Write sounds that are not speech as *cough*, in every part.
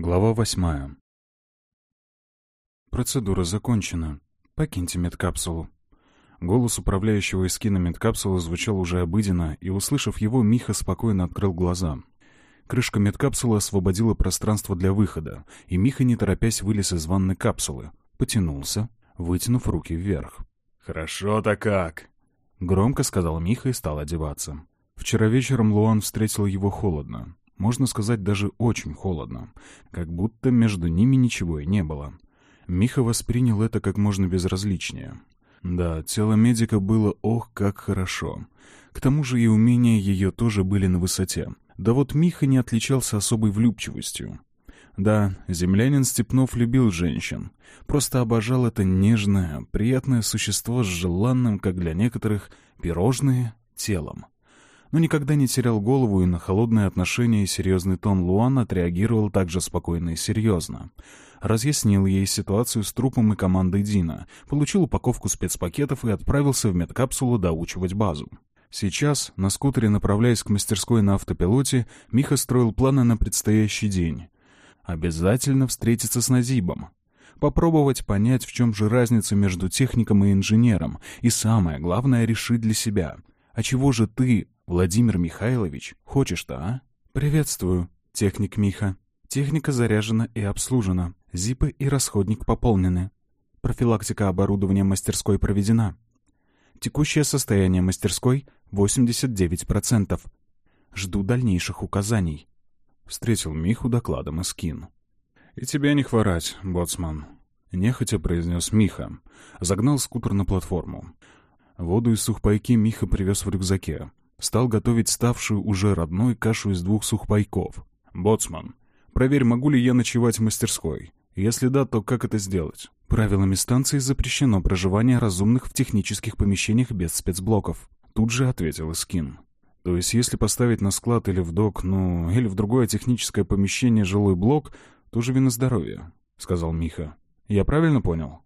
Глава восьмая. Процедура закончена. Покиньте медкапсулу. Голос управляющего эскина медкапсулы звучал уже обыденно, и, услышав его, Миха спокойно открыл глаза. Крышка медкапсулы освободила пространство для выхода, и Миха, не торопясь, вылез из ванной капсулы. Потянулся, вытянув руки вверх. «Хорошо-то как!» — громко сказал Миха и стал одеваться. Вчера вечером Луан встретил его холодно. Можно сказать, даже очень холодно. Как будто между ними ничего и не было. Миха воспринял это как можно безразличнее. Да, тело медика было ох, как хорошо. К тому же и умения ее тоже были на высоте. Да вот Миха не отличался особой влюбчивостью. Да, землянин Степнов любил женщин. Просто обожал это нежное, приятное существо с желанным, как для некоторых, пирожные телом. Но никогда не терял голову и на холодное отношение и серьезный тон Луан отреагировал также спокойно и серьезно разъяснил ей ситуацию с трупом и командой Дина, получил упаковку спецпакетов и отправился в медкапсулу доучивать базу. Сейчас, на скутере направляясь к мастерской на автопилоте, Миха строил планы на предстоящий день. Обязательно встретиться с Назибом. Попробовать понять, в чем же разница между техником и инженером, и самое главное — решить для себя. А чего же ты, Владимир Михайлович, хочешь-то, а? «Приветствую, техник Миха. Техника заряжена и обслужена. Зипы и расходник пополнены. Профилактика оборудования мастерской проведена. Текущее состояние мастерской — 89%. Жду дальнейших указаний. Встретил Миху докладом Искин. «И тебе не хворать, боцман», — нехотя произнес Миха. Загнал скутер на платформу. Воду из сухпайки Миха привез в рюкзаке. Стал готовить ставшую уже родной кашу из двух сухпайков. «Боцман, проверь, могу ли я ночевать в мастерской. Если да, то как это сделать? Правилами станции запрещено проживание разумных в технических помещениях без спецблоков. Тут же ответил Искин. То есть если поставить на склад или в док, ну, или в другое техническое помещение жилой блок, то живи на здоровье, — сказал Миха. Я правильно понял?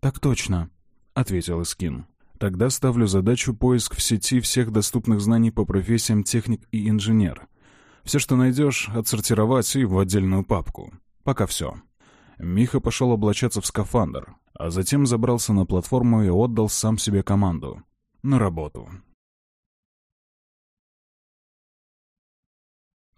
Так точно, — ответил Искин. Тогда ставлю задачу поиск в сети всех доступных знаний по профессиям техник и инженер. Все, что найдешь, отсортировать и в отдельную папку. Пока все. Миха пошел облачаться в скафандр, а затем забрался на платформу и отдал сам себе команду. На работу.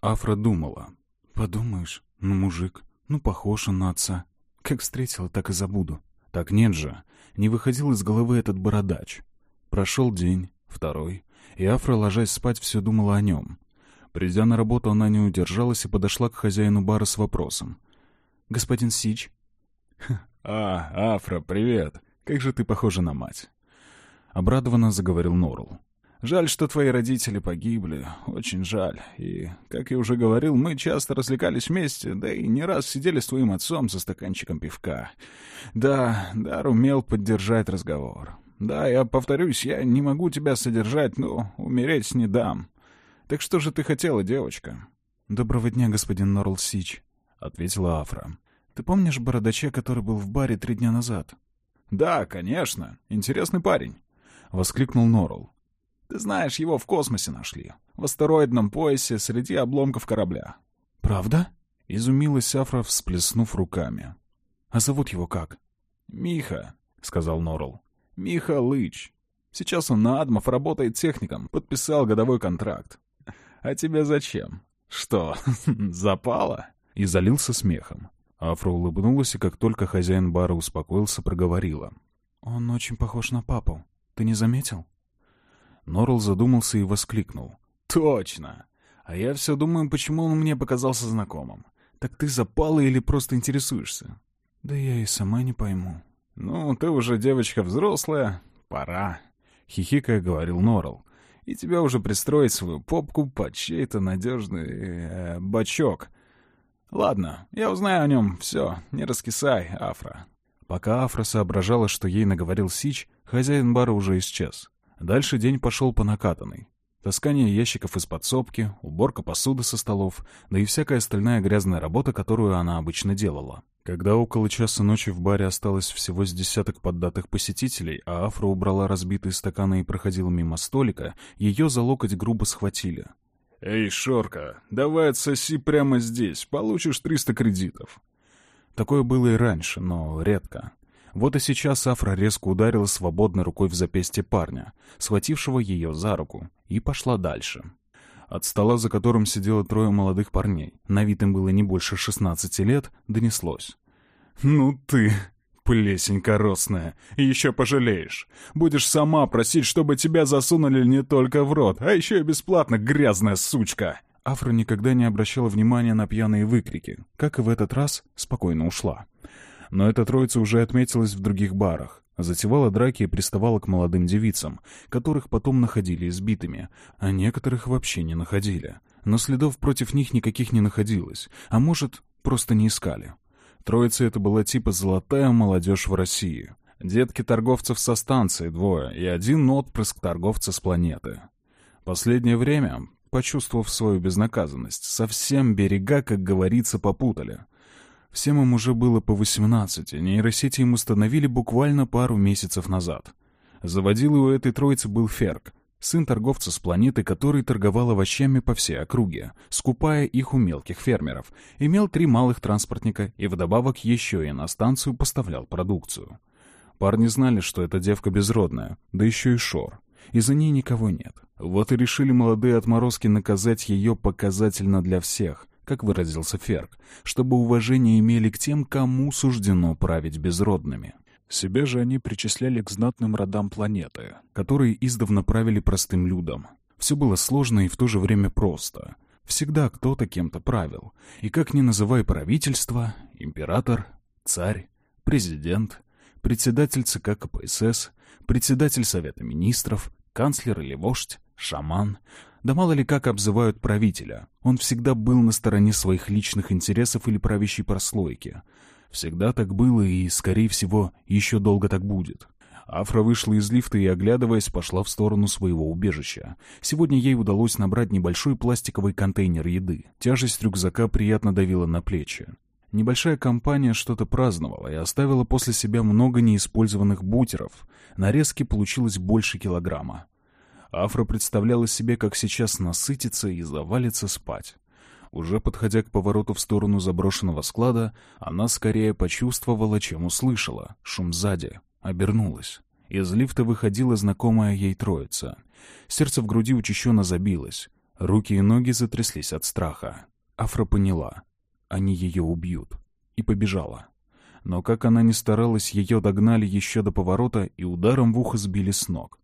Афра думала. «Подумаешь, ну мужик, ну похож он на отца. Как встретила, так и забуду». Так нет же, не выходил из головы этот бородач. Прошел день, второй, и Афра, ложась спать, все думала о нем. Придя на работу, она не удержалась и подошла к хозяину бара с вопросом — господин Сич?» «А, Афра, привет. Как же ты похожа на мать?» Обрадованно заговорил Норл. «Жаль, что твои родители погибли. Очень жаль. И, как я уже говорил, мы часто развлекались вместе, да и не раз сидели с твоим отцом за стаканчиком пивка. Да, Дар умел поддержать разговор. Да, я повторюсь, я не могу тебя содержать, но умереть не дам. Так что же ты хотела, девочка?» «Доброго дня, господин Норл Сич», — ответила Афра. Ты помнишь бородача, который был в баре три дня назад? Да, конечно. Интересный парень. Воскликнул Норрелл. Ты знаешь, его в космосе нашли. В астероидном поясе среди обломков корабля. Правда? Изумилась Афра, всплеснув руками. А зовут его как? Миха, сказал Норрелл. Миха Лыч. Сейчас он на Адмов работает техником, подписал годовой контракт. А тебе зачем? Что, *laughs* запало? И залился смехом. Афра улыбнулась, и как только хозяин бара успокоился, проговорила. «Он очень похож на папу. Ты не заметил?» Норрелл задумался и воскликнул. «Точно! А я все думаю, почему он мне показался знакомым. Так ты запала или просто интересуешься?» «Да я и сама не пойму». «Ну, ты уже девочка взрослая. Пора», — хихикая говорил Норрелл. «И тебя уже пристроить свою попку под чей-то надежный э, бачок, «Ладно, я узнаю о нем. Все, не раскисай, Афра». Пока Афра соображала, что ей наговорил Сич, хозяин бара уже исчез. Дальше день пошел по накатанной. Таскание ящиков из подсобки, уборка посуды со столов, да и всякая остальная грязная работа, которую она обычно делала. Когда около часа ночи в баре осталось всего с десяток поддатых посетителей, а Афра убрала разбитые стаканы и проходила мимо столика, ее за локоть грубо схватили. «Эй, Шорка, давай отсоси прямо здесь, получишь 300 кредитов». Такое было и раньше, но редко. Вот и сейчас Афра резко ударила свободной рукой в запястье парня, схватившего ее за руку, и пошла дальше. От стола, за которым сидело трое молодых парней, на вид им было не больше 16 лет, донеслось. «Ну ты, плесень коростная, еще пожалеешь. Будешь сама просить, чтобы тебя засунули не только в рот, а еще и бесплатно, грязная сучка!» Афра никогда не обращала внимания на пьяные выкрики, как и в этот раз спокойно ушла. Но эта троица уже отметилась в других барах. Затевала драки и приставала к молодым девицам, которых потом находили избитыми, а некоторых вообще не находили. Но следов против них никаких не находилось, а может, просто не искали. Троица это была типа «золотая молодежь в России». Детки торговцев со станции двое и один отпрыск торговца с планеты. Последнее время, почувствовав свою безнаказанность, совсем берега, как говорится, попутали. Всем им уже было по 18, нейросети им установили буквально пару месяцев назад. Заводил у этой троицы был Ферк, сын торговца с планеты, который торговал овощами по всей округе, скупая их у мелких фермеров, имел три малых транспортника и вдобавок еще и на станцию поставлял продукцию. Парни знали, что эта девка безродная, да еще и шор, и за ней никого нет. Вот и решили молодые отморозки наказать ее показательно для всех, как выразился Ферк, чтобы уважение имели к тем, кому суждено править безродными. Себя же они причисляли к знатным родам планеты, которые издавна правили простым людям. Все было сложно и в то же время просто. Всегда кто-то кем-то правил. И как ни называй правительство, император, царь, президент, председатель ЦК КПСС, председатель Совета Министров, канцлер или вождь, шаман — да мало ли как обзывают правителя. Он всегда был на стороне своих личных интересов или правящей прослойки. Всегда так было и, скорее всего, еще долго так будет. Афра вышла из лифта и, оглядываясь, пошла в сторону своего убежища. Сегодня ей удалось набрать небольшой пластиковый контейнер еды. Тяжесть рюкзака приятно давила на плечи. Небольшая компания что-то праздновала и оставила после себя много неиспользованных бутеров. Нарезки получилось больше килограмма. Афра представляла себе, как сейчас насытится и завалится спать. Уже подходя к повороту в сторону заброшенного склада, она скорее почувствовала, чем услышала. Шум сзади. Обернулась. Из лифта выходила знакомая ей троица. Сердце в груди учащенно забилось. Руки и ноги затряслись от страха. Афра поняла. Они ее убьют. И побежала. Но как она ни старалась, ее догнали еще до поворота и ударом в ухо сбили с ног.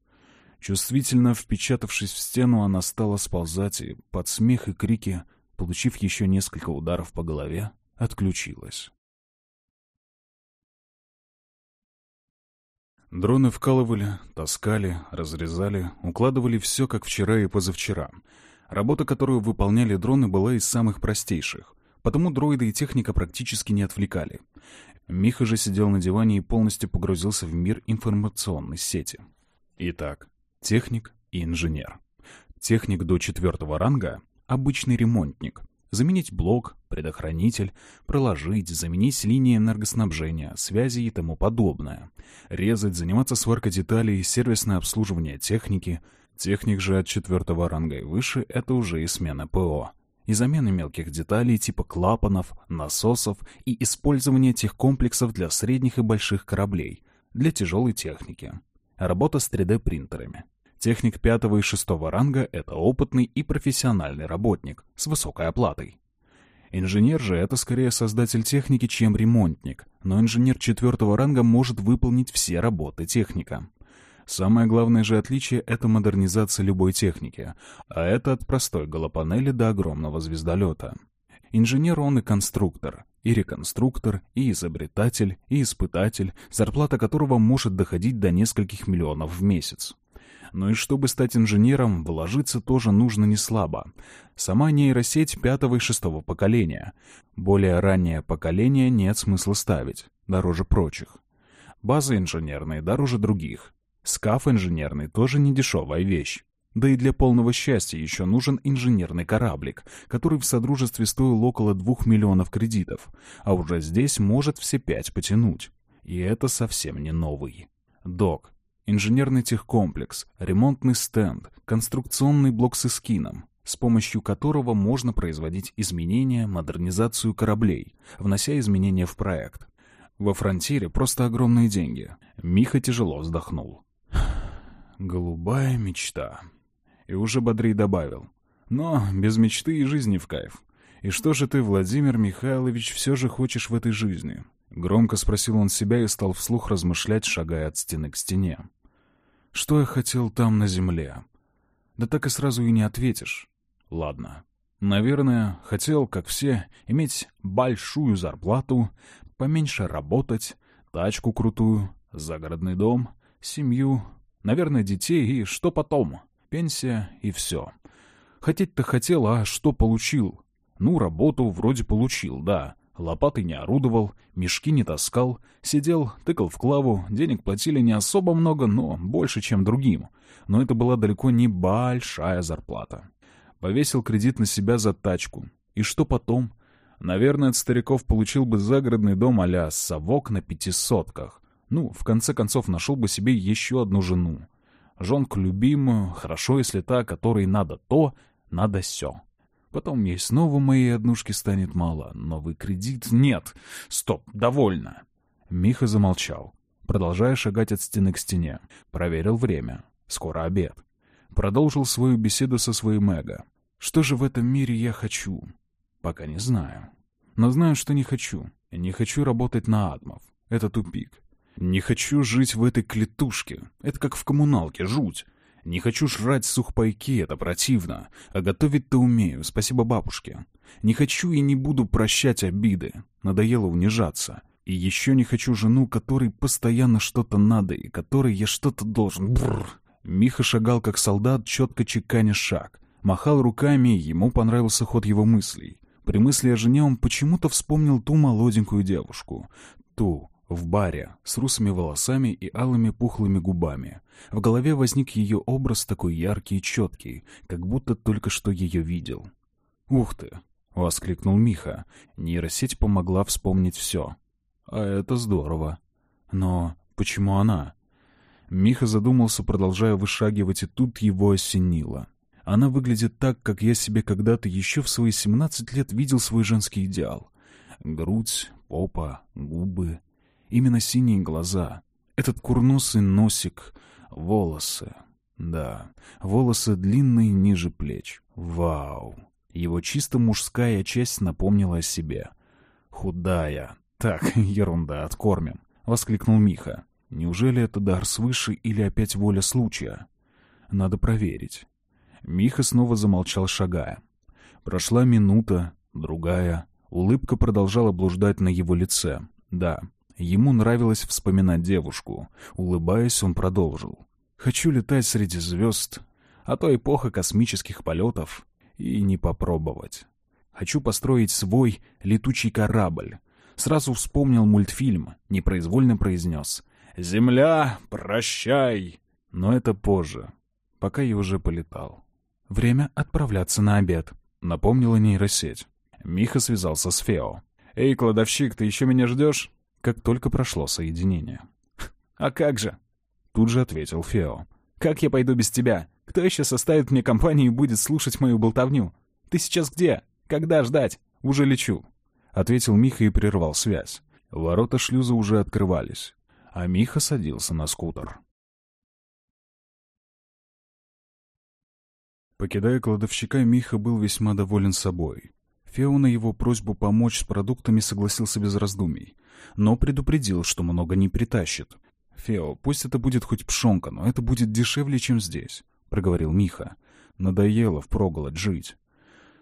Чувствительно впечатавшись в стену, она стала сползать и, под смех и крики, получив еще несколько ударов по голове, отключилась. Дроны вкалывали, таскали, разрезали, укладывали все, как вчера и позавчера. Работа, которую выполняли дроны, была из самых простейших, потому дроиды и техника практически не отвлекали. Миха же сидел на диване и полностью погрузился в мир информационной сети. Итак, Техник и инженер. Техник до четвертого ранга — обычный ремонтник. Заменить блок, предохранитель, проложить, заменить линии энергоснабжения, связи и тому подобное. Резать, заниматься сваркой деталей, сервисное обслуживание техники. Техник же от четвертого ранга и выше — это уже и смена ПО. И замена мелких деталей типа клапанов, насосов и использование тех комплексов для средних и больших кораблей, для тяжелой техники. Работа с 3D-принтерами. Техник пятого и шестого ранга — это опытный и профессиональный работник с высокой оплатой. Инженер же — это скорее создатель техники, чем ремонтник, но инженер четвертого ранга может выполнить все работы техника. Самое главное же отличие — это модернизация любой техники, а это от простой голопанели до огромного звездолета. Инженер он и конструктор, и реконструктор, и изобретатель, и испытатель, зарплата которого может доходить до нескольких миллионов в месяц. Но и чтобы стать инженером, вложиться тоже нужно не слабо. Сама нейросеть пятого и шестого поколения. Более раннее поколение нет смысла ставить, дороже прочих. Базы инженерные дороже других. Скаф инженерный тоже не дешевая вещь. Да и для полного счастья еще нужен инженерный кораблик, который в Содружестве стоил около двух миллионов кредитов, а уже здесь может все пять потянуть. И это совсем не новый. Док. Инженерный техкомплекс, ремонтный стенд, конструкционный блок с эскином. с помощью которого можно производить изменения, модернизацию кораблей, внося изменения в проект. Во фронтире просто огромные деньги. Миха тяжело вздохнул. Голубая мечта. И уже бодрей добавил. Но без мечты и жизни в кайф. И что же ты, Владимир Михайлович, все же хочешь в этой жизни? Громко спросил он себя и стал вслух размышлять, шагая от стены к стене. Что я хотел там на земле? Да так и сразу и не ответишь. Ладно. Наверное, хотел, как все, иметь большую зарплату, поменьше работать, тачку крутую, загородный дом, семью, наверное, детей и что потом? Пенсия и все. Хотеть-то хотел, а что получил? Ну, работу вроде получил, да. Лопатой не орудовал, мешки не таскал, сидел, тыкал в клаву, денег платили не особо много, но больше, чем другим. Но это была далеко не большая зарплата. Повесил кредит на себя за тачку. И что потом? Наверное, от стариков получил бы загородный дом а-ля совок на пятисотках. Ну, в конце концов, нашел бы себе еще одну жену. Жонку любимую, хорошо, если та, которой надо то, надо все. Потом ей снова моей однушки станет мало. Новый кредит нет. Стоп, довольно. Миха замолчал, продолжая шагать от стены к стене. Проверил время. Скоро обед. Продолжил свою беседу со своим эго. Что же в этом мире я хочу? Пока не знаю. Но знаю, что не хочу. Не хочу работать на адмов. Это тупик. Не хочу жить в этой клетушке. Это как в коммуналке, жуть. Не хочу жрать сухпайки, это противно. А готовить-то умею, спасибо бабушке. Не хочу и не буду прощать обиды. Надоело унижаться. И еще не хочу жену, которой постоянно что-то надо и которой я что-то должен. Бррр. Миха шагал как солдат, четко чеканя шаг. Махал руками, ему понравился ход его мыслей. При мысли о жене он почему-то вспомнил ту молоденькую девушку. Ту, в баре, с русыми волосами и алыми пухлыми губами. В голове возник ее образ такой яркий и четкий, как будто только что ее видел. «Ух ты!» — воскликнул Миха. Нейросеть помогла вспомнить все. «А это здорово. Но почему она?» Миха задумался, продолжая вышагивать, и тут его осенило. Она выглядит так, как я себе когда-то еще в свои семнадцать лет видел свой женский идеал. Грудь, попа, губы, именно синие глаза, этот курносый носик, волосы. Да, волосы длинные ниже плеч. Вау! Его чисто мужская часть напомнила о себе. Худая. Так, *laughs* ерунда, откормим. Воскликнул Миха. Неужели это дар свыше или опять воля случая? Надо проверить. Миха снова замолчал, шагая. Прошла минута, другая. Улыбка продолжала блуждать на его лице. Да, ему нравилось вспоминать девушку. Улыбаясь, он продолжил. «Хочу летать среди звезд, а то эпоха космических полетов, и не попробовать. Хочу построить свой летучий корабль. Сразу вспомнил мультфильм, непроизвольно произнес. «Земля, прощай!» Но это позже, пока я уже полетал. «Время отправляться на обед», — напомнила нейросеть. Миха связался с Фео. «Эй, кладовщик, ты еще меня ждешь?» Как только прошло соединение. «А как же?» Тут же ответил Фео. «Как я пойду без тебя? Кто еще составит мне компанию и будет слушать мою болтовню? Ты сейчас где? Когда ждать? Уже лечу». Ответил Миха и прервал связь. Ворота шлюза уже открывались, а Миха садился на скутер. Покидая кладовщика, Миха был весьма доволен собой. Фео на его просьбу помочь с продуктами согласился без раздумий, но предупредил, что много не притащит. «Фео, пусть это будет хоть пшонка, но это будет дешевле, чем здесь», — проговорил Миха. «Надоело впроголодь жить».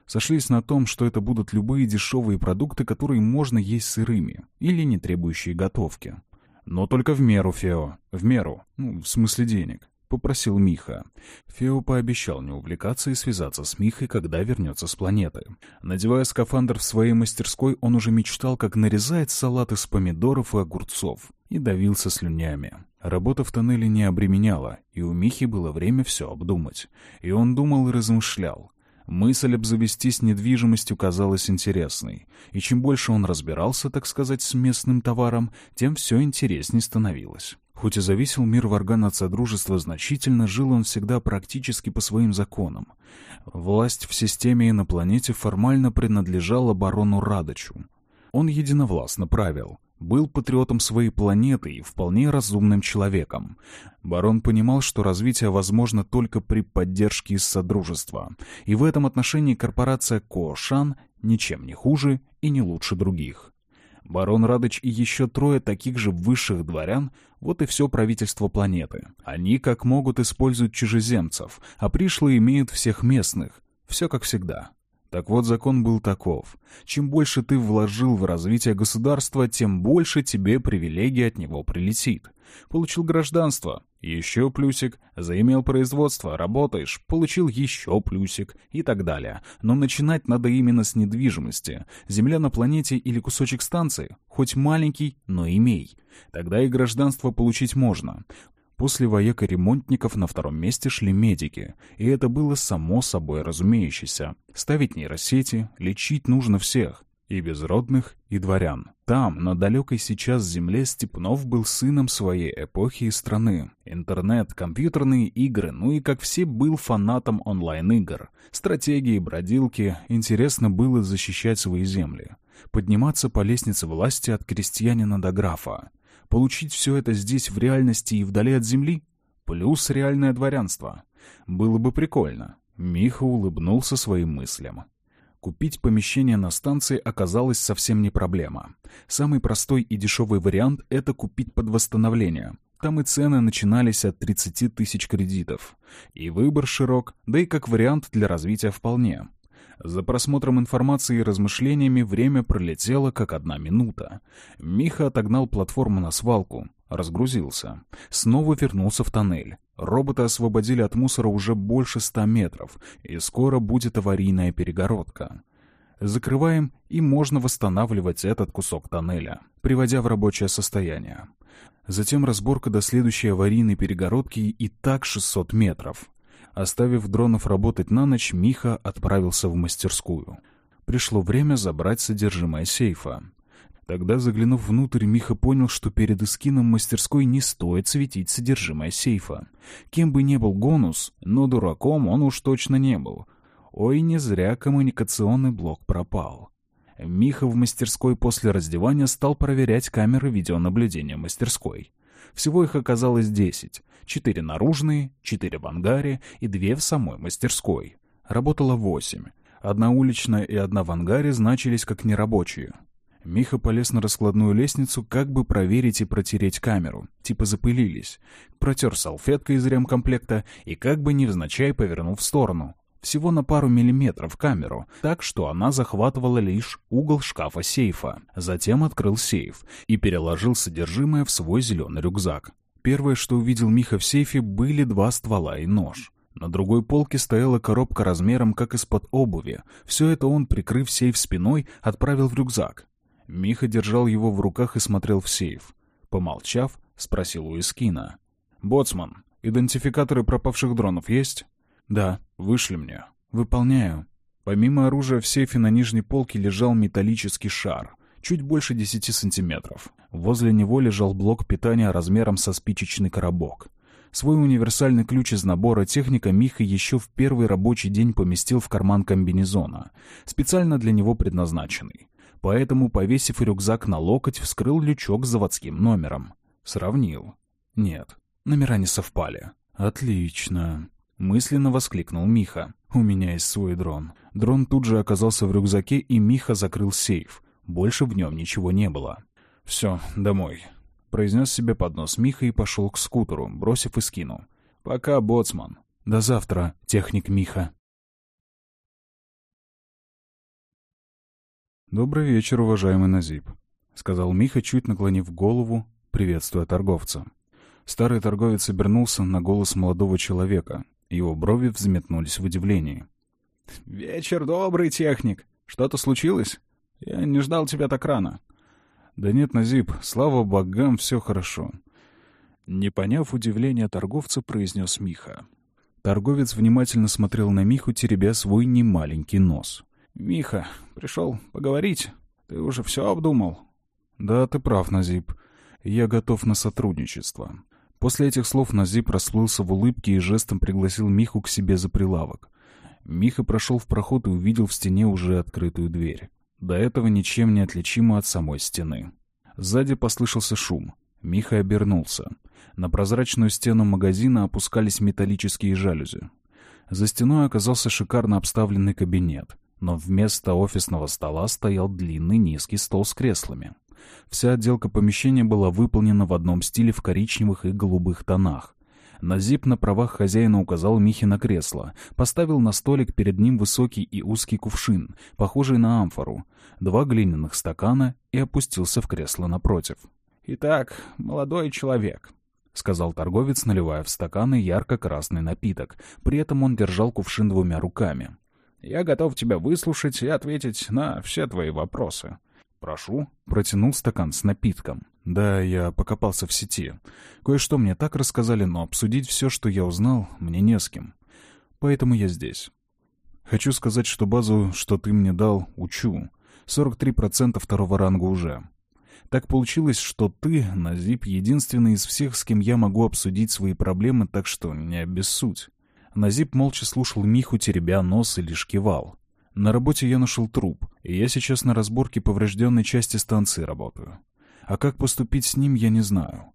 Сошлись на том, что это будут любые дешевые продукты, которые можно есть сырыми или не требующие готовки. Но только в меру, Фео, в меру, ну, в смысле денег. — попросил Миха. Фео пообещал не увлекаться и связаться с Михой, когда вернется с планеты. Надевая скафандр в своей мастерской, он уже мечтал, как нарезает салат из помидоров и огурцов, и давился слюнями. Работа в тоннеле не обременяла, и у Михи было время все обдумать. И он думал и размышлял. Мысль обзавестись недвижимостью казалась интересной, и чем больше он разбирался, так сказать, с местным товаром, тем все интереснее становилось. Хоть и зависел мир Варган от Содружества значительно, жил он всегда практически по своим законам. Власть в системе и на планете формально принадлежала барону Радочу. Он единовластно правил, был патриотом своей планеты и вполне разумным человеком. Барон понимал, что развитие возможно только при поддержке из Содружества, и в этом отношении корпорация Коошан ничем не хуже и не лучше других. Барон Радыч и еще трое таких же высших дворян — вот и все правительство планеты. Они как могут используют чужеземцев, а пришлые имеют всех местных. Все как всегда. Так вот, закон был таков. Чем больше ты вложил в развитие государства, тем больше тебе привилегий от него прилетит. Получил гражданство, еще плюсик, заимел производство, работаешь, получил еще плюсик и так далее. Но начинать надо именно с недвижимости. Земля на планете или кусочек станции, хоть маленький, но имей. Тогда и гражданство получить можно. После вояка-ремонтников на втором месте шли медики, и это было само собой разумеющееся. Ставить нейросети, лечить нужно всех, и безродных, и дворян. Там, на далекой сейчас земле, Степнов был сыном своей эпохи и страны. Интернет, компьютерные игры, ну и, как все, был фанатом онлайн-игр. Стратегии, бродилки, интересно было защищать свои земли. Подниматься по лестнице власти от крестьянина до графа. Получить все это здесь в реальности и вдали от земли? Плюс реальное дворянство. Было бы прикольно. Миха улыбнулся своим мыслям. Купить помещение на станции оказалось совсем не проблема. Самый простой и дешевый вариант — это купить под восстановление. Там и цены начинались от 30 тысяч кредитов. И выбор широк, да и как вариант для развития вполне. За просмотром информации и размышлениями время пролетело как одна минута. Миха отогнал платформу на свалку, разгрузился. Снова вернулся в тоннель. Роботы освободили от мусора уже больше ста метров, и скоро будет аварийная перегородка. Закрываем, и можно восстанавливать этот кусок тоннеля, приводя в рабочее состояние. Затем разборка до следующей аварийной перегородки и так 600 метров. Оставив дронов работать на ночь, Миха отправился в мастерскую. Пришло время забрать содержимое сейфа. Тогда, заглянув внутрь, Миха понял, что перед эскином мастерской не стоит светить содержимое сейфа. Кем бы ни был Гонус, но дураком он уж точно не был. Ой, не зря коммуникационный блок пропал. Миха в мастерской после раздевания стал проверять камеры видеонаблюдения мастерской. Всего их оказалось десять. Четыре наружные, четыре в ангаре и две в самой мастерской. Работало восемь. Одна уличная и одна в ангаре значились как нерабочие. Миха полез на раскладную лестницу, как бы проверить и протереть камеру. Типа запылились. Протер салфеткой из ремкомплекта и как бы невзначай повернул в сторону. Всего на пару миллиметров камеру, так что она захватывала лишь угол шкафа сейфа. Затем открыл сейф и переложил содержимое в свой зеленый рюкзак. Первое, что увидел Миха в сейфе, были два ствола и нож. На другой полке стояла коробка размером, как из-под обуви. Все это он, прикрыв сейф спиной, отправил в рюкзак. Миха держал его в руках и смотрел в сейф. Помолчав, спросил у Искина. «Боцман, идентификаторы пропавших дронов есть?» «Да, вышли мне». «Выполняю». Помимо оружия в сейфе на нижней полке лежал металлический шар чуть больше 10 сантиметров. Возле него лежал блок питания размером со спичечный коробок. Свой универсальный ключ из набора техника Миха еще в первый рабочий день поместил в карман комбинезона, специально для него предназначенный. Поэтому, повесив рюкзак на локоть, вскрыл лючок с заводским номером. Сравнил. Нет, номера не совпали. «Отлично!» — мысленно воскликнул Миха. «У меня есть свой дрон». Дрон тут же оказался в рюкзаке, и Миха закрыл сейф. Больше в нем ничего не было. «Все, домой», — произнес себе под нос Миха и пошел к скутеру, бросив и скину. «Пока, боцман». «До завтра, техник Миха». «Добрый вечер, уважаемый Назиб», — сказал Миха, чуть наклонив голову, приветствуя торговца. Старый торговец обернулся на голос молодого человека. Его брови взметнулись в удивлении. «Вечер добрый, техник. Что-то случилось?» Я не ждал тебя так рано. Да нет, Назиб, слава богам, все хорошо. Не поняв удивления торговца, произнес Миха. Торговец внимательно смотрел на Миху, теребя свой немаленький нос. «Миха, пришел поговорить. Ты уже все обдумал?» «Да, ты прав, Назиб. Я готов на сотрудничество. После этих слов Назип расплылся в улыбке и жестом пригласил Миху к себе за прилавок. Миха прошел в проход и увидел в стене уже открытую дверь. До этого ничем не отличимо от самой стены. Сзади послышался шум. Миха обернулся. На прозрачную стену магазина опускались металлические жалюзи. За стеной оказался шикарно обставленный кабинет, но вместо офисного стола стоял длинный низкий стол с креслами. Вся отделка помещения была выполнена в одном стиле в коричневых и голубых тонах. Назип на правах хозяина указал Михе на кресло, поставил на столик перед ним высокий и узкий кувшин, похожий на амфору, два глиняных стакана и опустился в кресло напротив. «Итак, молодой человек», — сказал торговец, наливая в стаканы ярко-красный напиток. При этом он держал кувшин двумя руками. «Я готов тебя выслушать и ответить на все твои вопросы. «Прошу», — протянул стакан с напитком. «Да, я покопался в сети. Кое-что мне так рассказали, но обсудить все, что я узнал, мне не с кем. Поэтому я здесь. Хочу сказать, что базу, что ты мне дал, учу. 43% второго ранга уже. Так получилось, что ты, Назип, единственный из всех, с кем я могу обсудить свои проблемы, так что не обессудь». Назип молча слушал Миху, теребя нос и лишь кивал. На работе я нашел труп, и я сейчас на разборке поврежденной части станции работаю. А как поступить с ним, я не знаю.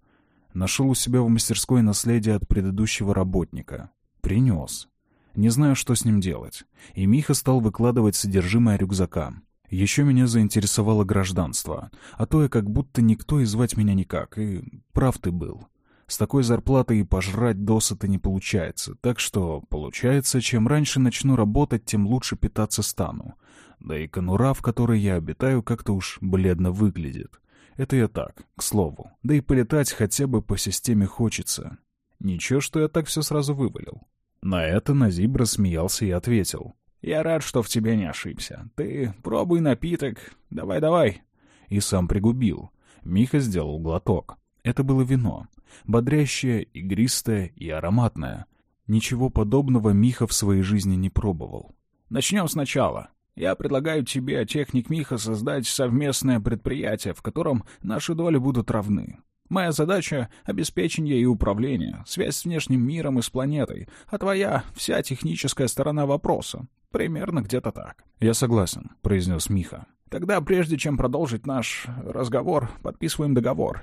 Нашел у себя в мастерской наследие от предыдущего работника. Принес. Не знаю, что с ним делать. И Миха стал выкладывать содержимое рюкзака. Еще меня заинтересовало гражданство. А то я как будто никто и звать меня никак. И прав ты был. С такой зарплатой и пожрать досыта не получается. Так что, получается, чем раньше начну работать, тем лучше питаться стану. Да и конура, в которой я обитаю, как-то уж бледно выглядит. Это я так, к слову. Да и полетать хотя бы по системе хочется. Ничего, что я так все сразу вывалил. На это Назиб рассмеялся и ответил. «Я рад, что в тебе не ошибся. Ты пробуй напиток. Давай-давай». И сам пригубил. Миха сделал глоток. Это было вино. Бодрящее, игристое и ароматное. Ничего подобного Миха в своей жизни не пробовал. «Начнем сначала. Я предлагаю тебе, техник Миха, создать совместное предприятие, в котором наши доли будут равны. Моя задача — обеспечение и управление, связь с внешним миром и с планетой, а твоя — вся техническая сторона вопроса. Примерно где-то так. «Я согласен», — произнес Миха. «Тогда, прежде чем продолжить наш разговор, подписываем договор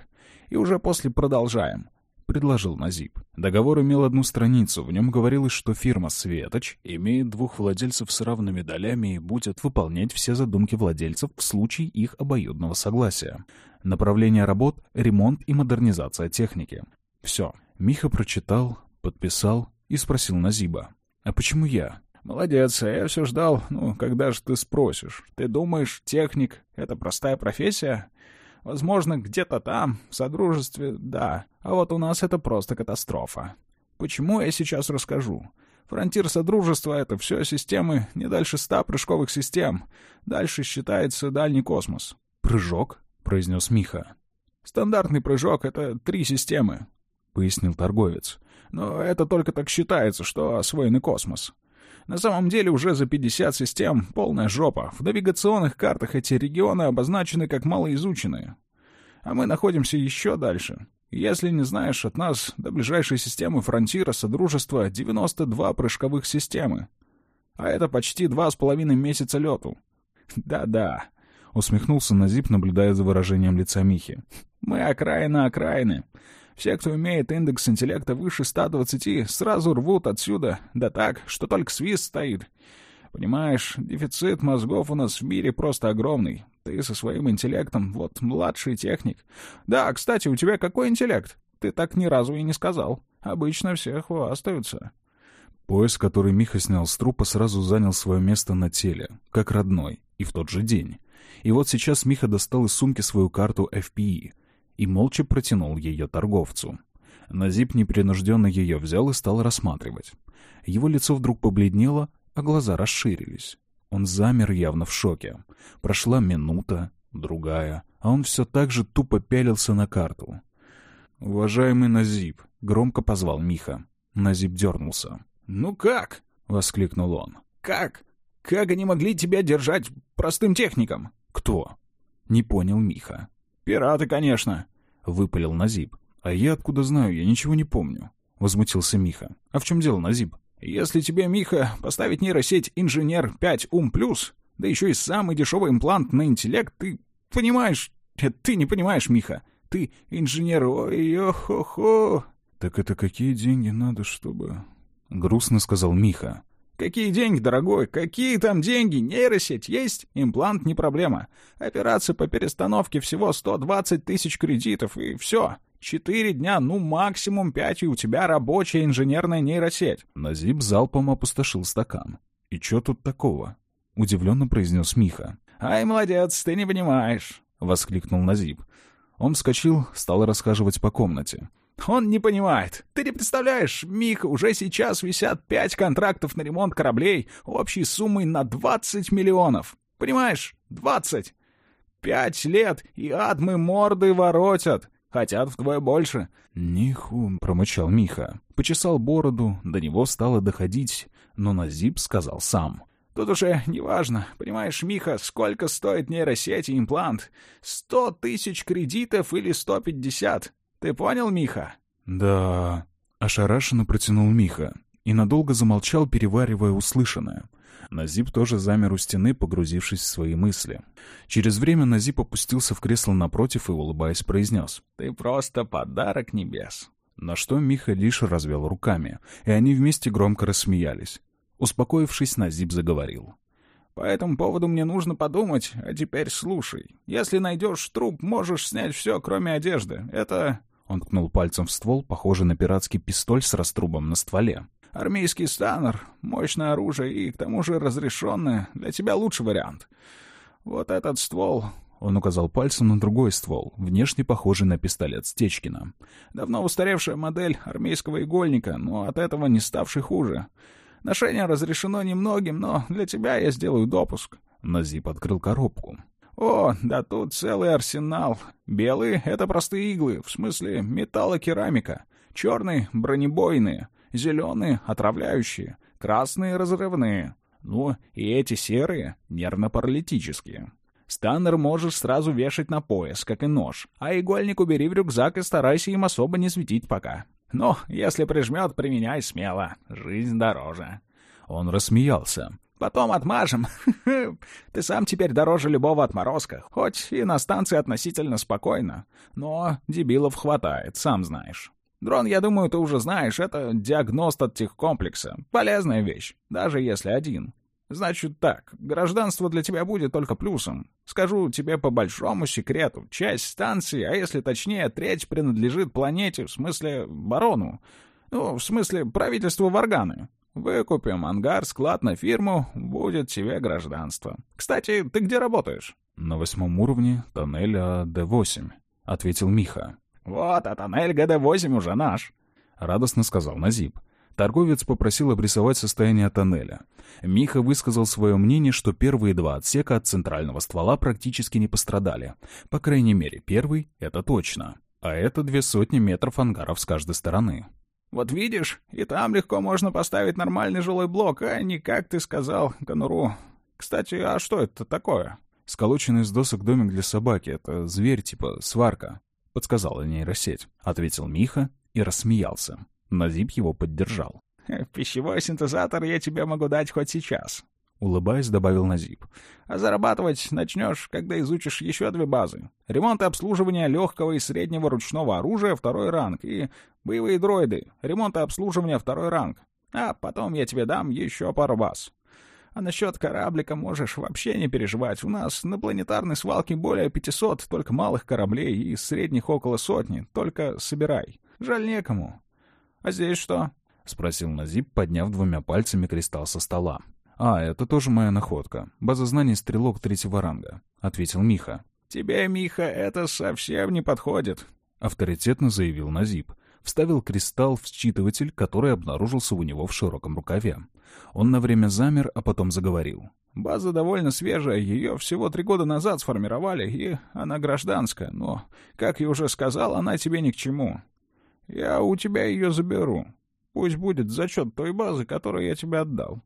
и уже после продолжаем», — предложил Назип. Договор имел одну страницу. В нем говорилось, что фирма «Светоч» имеет двух владельцев с равными долями и будет выполнять все задумки владельцев в случае их обоюдного согласия. Направление работ — ремонт и модернизация техники. Все. Миха прочитал, подписал и спросил Назиба. «А почему я?» «Молодец, а я все ждал. Ну, когда же ты спросишь? Ты думаешь, техник — это простая профессия? Возможно, где-то там, в Содружестве, да. А вот у нас это просто катастрофа. Почему, я сейчас расскажу. Фронтир Содружества — это все системы не дальше ста прыжковых систем. Дальше считается дальний космос. «Прыжок?» — произнес Миха. «Стандартный прыжок — это три системы», — пояснил торговец. «Но это только так считается, что освоенный космос. На самом деле уже за 50 систем полная жопа. В навигационных картах эти регионы обозначены как малоизученные. А мы находимся еще дальше. Если не знаешь, от нас до ближайшей системы фронтира Содружества 92 прыжковых системы. А это почти два с половиной месяца лету. Да-да, усмехнулся Назип, наблюдая за выражением лица Михи. Мы окраина окраины. Все, кто имеет индекс интеллекта выше 120, сразу рвут отсюда, да так, что только свист стоит. Понимаешь, дефицит мозгов у нас в мире просто огромный. Ты со своим интеллектом, вот, младший техник. Да, кстати, у тебя какой интеллект? Ты так ни разу и не сказал. Обычно все хвастаются. Пояс, который Миха снял с трупа, сразу занял свое место на теле, как родной, и в тот же день. И вот сейчас Миха достал из сумки свою карту FPE — и молча протянул ее торговцу. Назип непринужденно ее взял и стал рассматривать. Его лицо вдруг побледнело, а глаза расширились. Он замер явно в шоке. Прошла минута, другая, а он все так же тупо пялился на карту. «Уважаемый Назип», — громко позвал Миха. Назип дернулся. «Ну как?» — воскликнул он. «Как? Как они могли тебя держать простым техником?» «Кто?» — не понял Миха. «Пираты, конечно», — выпалил Назиб. «А я откуда знаю? Я ничего не помню», — возмутился Миха. «А в чем дело, Назиб?» «Если тебе, Миха, поставить нейросеть «Инженер 5 Ум Плюс», да еще и самый дешевый имплант на интеллект, ты понимаешь... Ты не понимаешь, Миха. Ты инженер, ой-ё-хо-хо. «Так это какие деньги надо, чтобы...» — грустно сказал Миха. «Какие деньги, дорогой? Какие там деньги? Нейросеть есть? Имплант не проблема. Операция по перестановке всего 120 тысяч кредитов, и все. Четыре дня, ну максимум пять, и у тебя рабочая инженерная нейросеть». Назиб залпом опустошил стакан. «И чё тут такого?» — удивленно произнес Миха. «Ай, молодец, ты не понимаешь!» — воскликнул Назиб. Он вскочил, стал расхаживать по комнате. Он не понимает. Ты не представляешь, Мик, уже сейчас висят пять контрактов на ремонт кораблей общей суммой на 20 миллионов. Понимаешь? 20. Пять лет, и ад мы морды воротят. Хотят вдвое больше. «Ниху», — промычал Миха. Почесал бороду, до него стало доходить, но Назип сказал сам. «Тут уже неважно. Понимаешь, Миха, сколько стоит нейросеть и имплант? Сто тысяч кредитов или сто пятьдесят? Ты понял, Миха?» «Да...» — ошарашенно протянул Миха и надолго замолчал, переваривая услышанное. Назип тоже замер у стены, погрузившись в свои мысли. Через время Назип опустился в кресло напротив и, улыбаясь, произнес. «Ты просто подарок небес». На что Миха лишь развел руками, и они вместе громко рассмеялись. Успокоившись, Назип заговорил. «По этому поводу мне нужно подумать, а теперь слушай. Если найдешь труп, можешь снять все, кроме одежды. Это он ткнул пальцем в ствол, похожий на пиратский пистоль с раструбом на стволе. «Армейский станер, мощное оружие и, к тому же, разрешенное. Для тебя лучший вариант. Вот этот ствол...» Он указал пальцем на другой ствол, внешне похожий на пистолет Стечкина. «Давно устаревшая модель армейского игольника, но от этого не ставший хуже. Ношение разрешено немногим, но для тебя я сделаю допуск». Назип открыл коробку. «О, да тут целый арсенал. Белые — это простые иглы, в смысле металлокерамика. Черные — бронебойные. Зеленые — отравляющие. Красные — разрывные. Ну, и эти серые — нервно-паралитические. Станнер можешь сразу вешать на пояс, как и нож, а игольник убери в рюкзак и старайся им особо не светить пока. Но если прижмет, применяй смело. Жизнь дороже». Он рассмеялся. Потом отмажем. *laughs* Ты сам теперь дороже любого отморозка. Хоть и на станции относительно спокойно. Но дебилов хватает, сам знаешь. Дрон, я думаю, ты уже знаешь, это диагност от техкомплекса. Полезная вещь, даже если один. Значит так, гражданство для тебя будет только плюсом. Скажу тебе по большому секрету. Часть станции, а если точнее, треть принадлежит планете, в смысле барону. Ну, в смысле правительству Варганы. Выкупим ангар, склад на фирму, будет тебе гражданство. Кстати, ты где работаешь? На восьмом уровне тоннеля Д-8, ответил Миха. Вот, а тоннель ГД-8 уже наш, радостно сказал Назип. Торговец попросил обрисовать состояние тоннеля. Миха высказал свое мнение, что первые два отсека от центрального ствола практически не пострадали. По крайней мере, первый — это точно. А это две сотни метров ангаров с каждой стороны. Вот видишь, и там легко можно поставить нормальный жилой блок, а не, как ты сказал, конуру. Кстати, а что это такое? Сколоченный из досок домик для собаки. Это зверь типа сварка. Подсказала нейросеть. Ответил Миха и рассмеялся. Назип его поддержал. «Пищевой синтезатор я тебе могу дать хоть сейчас. Улыбаясь, добавил Назип. «А зарабатывать начнешь, когда изучишь еще две базы. Ремонт и обслуживание легкого и среднего ручного оружия — второй ранг, и боевые дроиды. Ремонт и обслуживание — второй ранг. А потом я тебе дам еще пару баз. А насчет кораблика можешь вообще не переживать. У нас на планетарной свалке более 500 только малых кораблей и средних около сотни. Только собирай. Жаль некому. А здесь что?» — спросил Назип, подняв двумя пальцами кристалл со стола. «А, это тоже моя находка. База знаний стрелок третьего ранга», — ответил Миха. «Тебе, Миха, это совсем не подходит», — авторитетно заявил Назип. Вставил кристалл в считыватель, который обнаружился у него в широком рукаве. Он на время замер, а потом заговорил. «База довольно свежая, ее всего три года назад сформировали, и она гражданская, но, как я уже сказал, она тебе ни к чему. Я у тебя ее заберу. Пусть будет зачет той базы, которую я тебе отдал.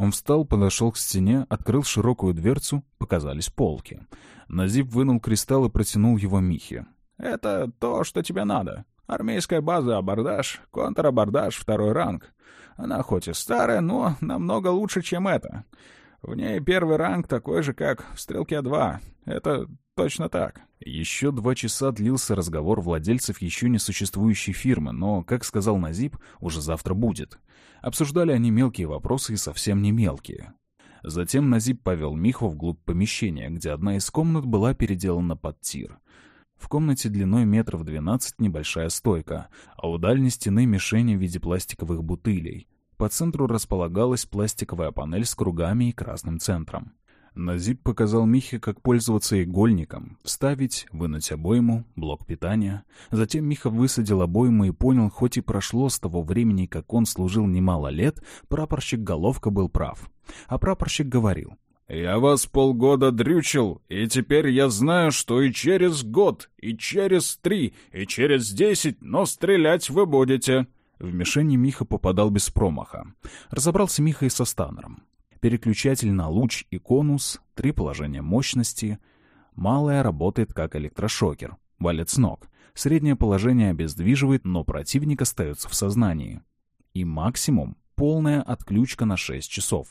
Он встал, подошел к стене, открыл широкую дверцу, показались полки. Назип вынул кристалл и протянул его Михе. Это то, что тебе надо. Армейская база, абордаж, контрабордаж, второй ранг. Она хоть и старая, но намного лучше, чем это. В ней первый ранг такой же, как в «Стрелке-2». Это точно так. Еще два часа длился разговор владельцев еще не существующей фирмы, но, как сказал Назип, уже завтра будет. Обсуждали они мелкие вопросы и совсем не мелкие. Затем Назип повел Миху вглубь помещения, где одна из комнат была переделана под тир. В комнате длиной метров 12 небольшая стойка, а у дальней стены мишени в виде пластиковых бутылей. По центру располагалась пластиковая панель с кругами и красным центром. Назип показал Михе, как пользоваться игольником, вставить, вынуть обойму, блок питания. Затем Миха высадил обойму и понял, хоть и прошло с того времени, как он служил немало лет, прапорщик Головка был прав. А прапорщик говорил, «Я вас полгода дрючил, и теперь я знаю, что и через год, и через три, и через десять, но стрелять вы будете». В мишени Миха попадал без промаха. Разобрался Миха и со станером. Переключатель на луч и конус, три положения мощности. Малая работает как электрошокер, валит с ног. Среднее положение обездвиживает, но противник остается в сознании. И максимум — полная отключка на 6 часов.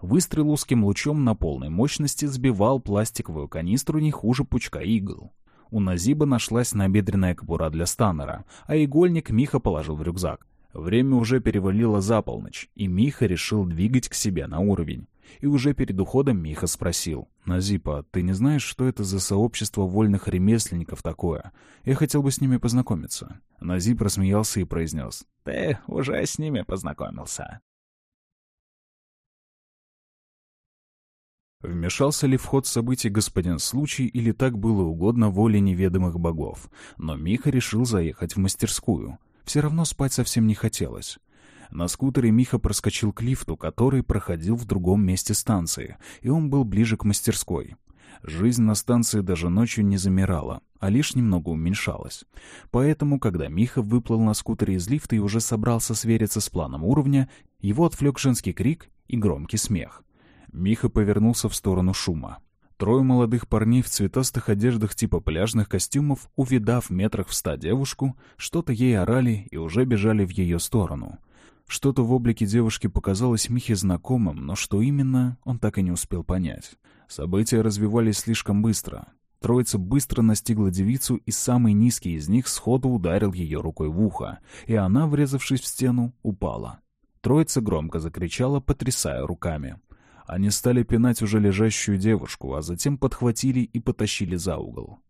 Выстрел узким лучом на полной мощности сбивал пластиковую канистру не хуже пучка игл. У Назиба нашлась набедренная кобура для станнера, а игольник Миха положил в рюкзак. Время уже перевалило за полночь, и Миха решил двигать к себе на уровень. И уже перед уходом Миха спросил. «Назипа, ты не знаешь, что это за сообщество вольных ремесленников такое? Я хотел бы с ними познакомиться». Назип рассмеялся и произнес. «Ты уже с ними познакомился». Вмешался ли в ход событий господин случай или так было угодно воле неведомых богов, но Миха решил заехать в мастерскую. Все равно спать совсем не хотелось. На скутере Миха проскочил к лифту, который проходил в другом месте станции, и он был ближе к мастерской. Жизнь на станции даже ночью не замирала, а лишь немного уменьшалась. Поэтому, когда Миха выплыл на скутере из лифта и уже собрался свериться с планом уровня, его отвлек женский крик и громкий смех. Миха повернулся в сторону шума. Трое молодых парней в цветастых одеждах типа пляжных костюмов, увидав метрах в ста девушку, что-то ей орали и уже бежали в ее сторону. Что-то в облике девушки показалось Михе знакомым, но что именно, он так и не успел понять. События развивались слишком быстро. Троица быстро настигла девицу, и самый низкий из них сходу ударил ее рукой в ухо, и она, врезавшись в стену, упала. Троица громко закричала, потрясая руками. Они стали пинать уже лежащую девушку, а затем подхватили и потащили за угол.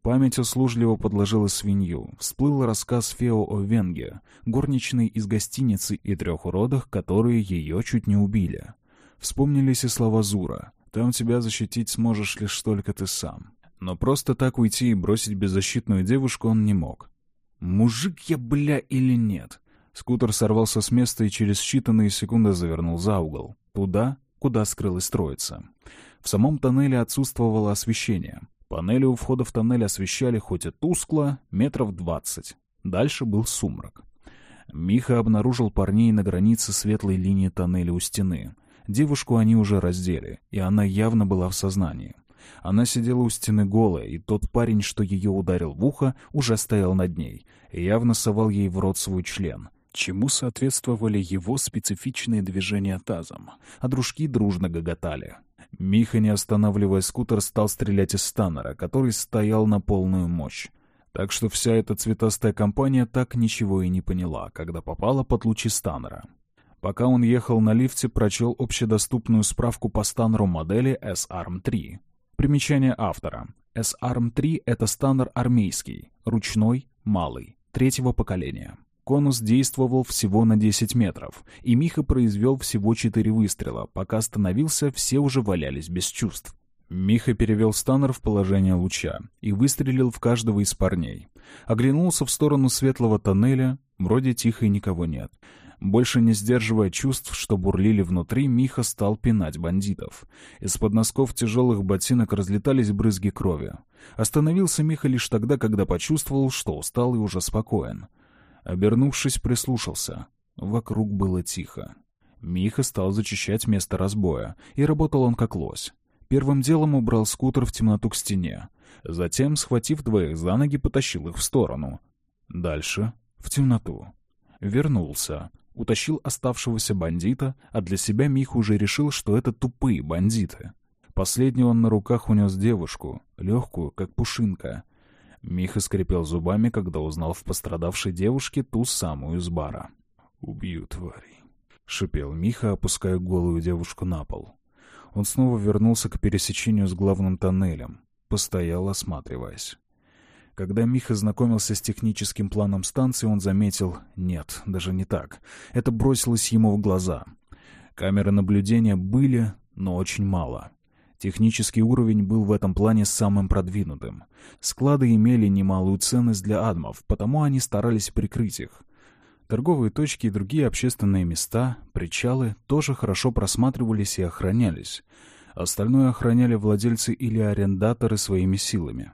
Память услужливо подложила свинью. Всплыл рассказ Фео о Венге, горничной из гостиницы и трех уродах, которые ее чуть не убили. Вспомнились и слова Зура. «Там тебя защитить сможешь лишь только ты сам». Но просто так уйти и бросить беззащитную девушку он не мог. «Мужик я, бля, или нет?» Скутер сорвался с места и через считанные секунды завернул за угол. Туда, куда скрылась троица. В самом тоннеле отсутствовало освещение. Панели у входа в тоннель освещали хоть и тускло, метров двадцать. Дальше был сумрак. Миха обнаружил парней на границе светлой линии тоннеля у стены. Девушку они уже раздели, и она явно была в сознании. Она сидела у стены голая, и тот парень, что ее ударил в ухо, уже стоял над ней и явно совал ей в рот свой член чему соответствовали его специфичные движения тазом, а дружки дружно гоготали. Миха, не останавливая скутер, стал стрелять из станнера, который стоял на полную мощь. Так что вся эта цветастая компания так ничего и не поняла, когда попала под лучи станнера. Пока он ехал на лифте, прочел общедоступную справку по станнеру модели S-ARM-3. Примечание автора. S-ARM-3 — это станнер армейский, ручной, малый, третьего поколения. Конус действовал всего на 10 метров, и Миха произвел всего 4 выстрела. Пока остановился, все уже валялись без чувств. Миха перевел станнер в положение луча и выстрелил в каждого из парней. Оглянулся в сторону светлого тоннеля, вроде тихо и никого нет. Больше не сдерживая чувств, что бурлили внутри, Миха стал пинать бандитов. Из-под носков тяжелых ботинок разлетались брызги крови. Остановился Миха лишь тогда, когда почувствовал, что устал и уже спокоен. Обернувшись, прислушался. Вокруг было тихо. Миха стал зачищать место разбоя, и работал он как лось. Первым делом убрал скутер в темноту к стене. Затем, схватив двоих за ноги, потащил их в сторону. Дальше — в темноту. Вернулся. Утащил оставшегося бандита, а для себя Мих уже решил, что это тупые бандиты. Последний он на руках унес девушку, легкую, как пушинка. Миха скрипел зубами, когда узнал в пострадавшей девушке ту самую из бара. «Убью тварей», — шипел Миха, опуская голую девушку на пол. Он снова вернулся к пересечению с главным тоннелем. Постоял, осматриваясь. Когда Миха знакомился с техническим планом станции, он заметил... Нет, даже не так. Это бросилось ему в глаза. Камеры наблюдения были, но очень мало. Технический уровень был в этом плане самым продвинутым. Склады имели немалую ценность для адмов, потому они старались прикрыть их. Торговые точки и другие общественные места, причалы, тоже хорошо просматривались и охранялись. Остальное охраняли владельцы или арендаторы своими силами.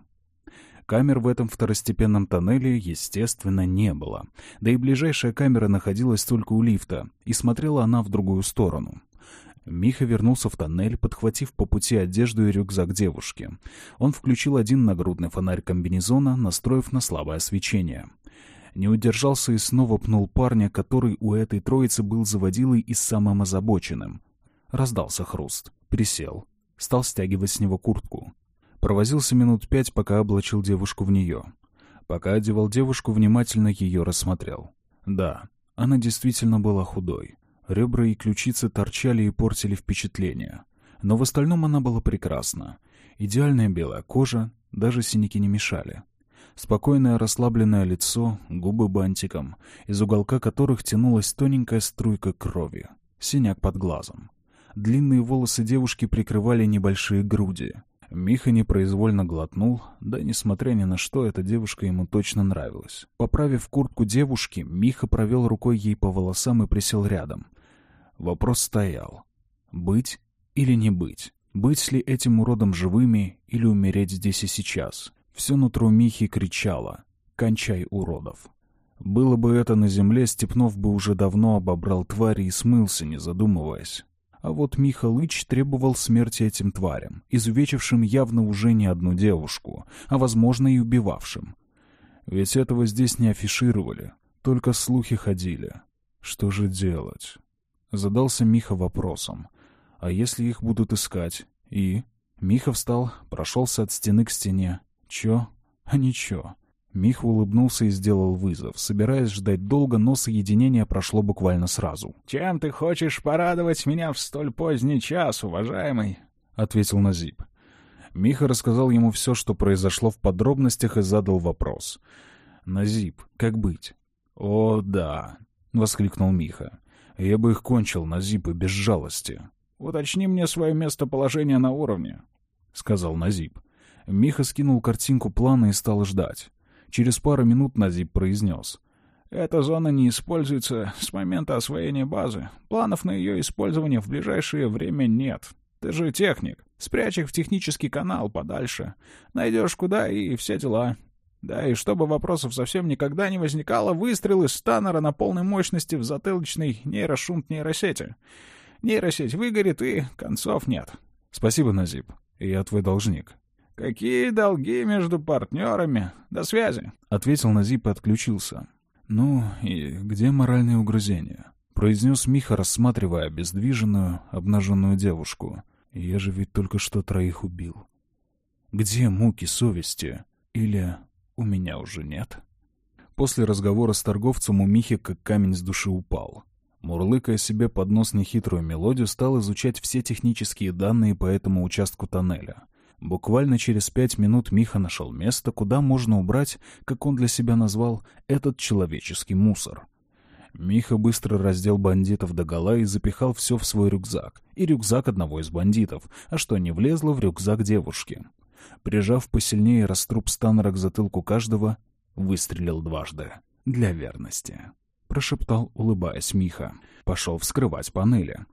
Камер в этом второстепенном тоннеле, естественно, не было. Да и ближайшая камера находилась только у лифта, и смотрела она в другую сторону. Миха вернулся в тоннель, подхватив по пути одежду и рюкзак девушки. Он включил один нагрудный фонарь комбинезона, настроив на слабое свечение. Не удержался и снова пнул парня, который у этой троицы был заводилой и самым озабоченным. Раздался хруст. Присел. Стал стягивать с него куртку. Провозился минут пять, пока облачил девушку в нее. Пока одевал девушку, внимательно ее рассмотрел. Да, она действительно была худой. Ребра и ключицы торчали и портили впечатление. Но в остальном она была прекрасна. Идеальная белая кожа, даже синяки не мешали. Спокойное расслабленное лицо, губы бантиком, из уголка которых тянулась тоненькая струйка крови. Синяк под глазом. Длинные волосы девушки прикрывали небольшие груди. Миха непроизвольно глотнул, да, несмотря ни на что, эта девушка ему точно нравилась. Поправив куртку девушки, Миха провел рукой ей по волосам и присел рядом. Вопрос стоял. Быть или не быть? Быть ли этим уродом живыми или умереть здесь и сейчас? Все нутро Михи кричало «Кончай, уродов!». Было бы это на земле, Степнов бы уже давно обобрал твари и смылся, не задумываясь. А вот Михалыч требовал смерти этим тварям, изувечившим явно уже не одну девушку, а, возможно, и убивавшим. Ведь этого здесь не афишировали, только слухи ходили. Что же делать? Задался Миха вопросом. А если их будут искать? И? Миха встал, прошелся от стены к стене. Чё? А ничего. Мих улыбнулся и сделал вызов. Собираясь ждать долго, но соединение прошло буквально сразу. «Чем ты хочешь порадовать меня в столь поздний час, уважаемый?» — ответил Назиб. Миха рассказал ему все, что произошло в подробностях, и задал вопрос. «Назиб, как быть?» «О, да!» — воскликнул Миха. «Я бы их кончил, Назиб, и без жалости». «Уточни мне свое местоположение на уровне», — сказал Назиб. Миха скинул картинку плана и стал ждать. Через пару минут Назиб произнес. «Эта зона не используется с момента освоения базы. Планов на ее использование в ближайшее время нет. Ты же техник. Спрячь их в технический канал подальше. Найдешь куда и все дела. Да, и чтобы вопросов совсем никогда не возникало, выстрел из станера на полной мощности в затылочной нейрошунт нейросети. Нейросеть выгорит, и концов нет. Спасибо, Назиб. Я твой должник. «Какие долги между партнерами? До связи!» — ответил Назип и отключился. «Ну и где моральные угрызения?» — произнес Миха, рассматривая обездвиженную, обнаженную девушку. «Я же ведь только что троих убил. Где муки совести? Или у меня уже нет?» После разговора с торговцем у Михи как камень с души упал. Мурлыкая себе под нос нехитрую мелодию, стал изучать все технические данные по этому участку тоннеля. Буквально через пять минут Миха нашел место, куда можно убрать, как он для себя назвал, этот человеческий мусор. Миха быстро раздел бандитов догола и запихал все в свой рюкзак. И рюкзак одного из бандитов, а что не влезло в рюкзак девушки. Прижав посильнее раструб станера к затылку каждого, выстрелил дважды. Для верности. Прошептал, улыбаясь Миха. Пошел вскрывать панели.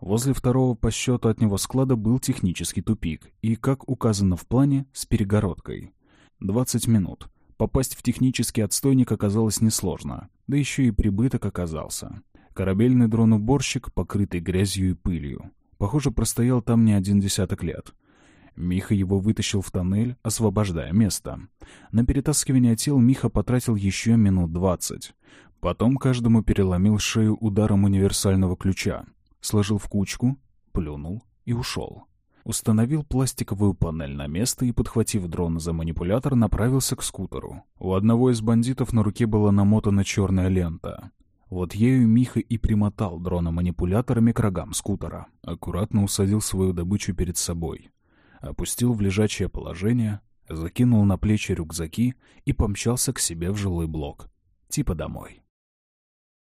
Возле второго по счету от него склада был технический тупик и, как указано в плане, с перегородкой. 20 минут. Попасть в технический отстойник оказалось несложно, да еще и прибыток оказался. Корабельный дрон-уборщик, покрытый грязью и пылью. Похоже, простоял там не один десяток лет. Миха его вытащил в тоннель, освобождая место. На перетаскивание тел Миха потратил еще минут двадцать. Потом каждому переломил шею ударом универсального ключа. Сложил в кучку, плюнул и ушел. Установил пластиковую панель на место и, подхватив дрон за манипулятор, направился к скутеру. У одного из бандитов на руке была намотана черная лента. Вот ею Миха и примотал дрона-манипуляторами к рогам скутера. Аккуратно усадил свою добычу перед собой. Опустил в лежачее положение, закинул на плечи рюкзаки и помчался к себе в жилой блок. Типа домой.